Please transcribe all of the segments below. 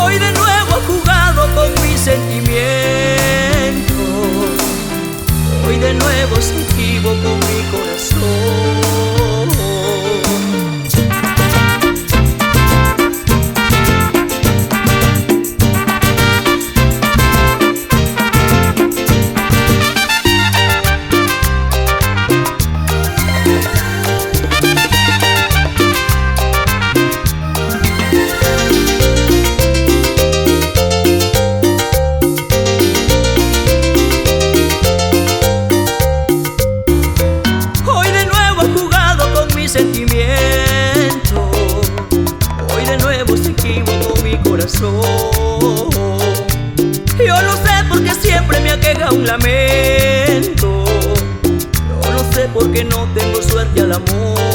Hoy de nuevo ha jugado con mis sentimientos. Hoy de nuevo se equivocó mi corazón. Yo no sé por qué siempre me aqueja un lamento. Yo no sé por qué no tengo suerte al amor.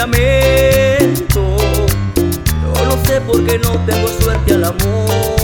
Yo no sé por qué no tengo suerte al amor.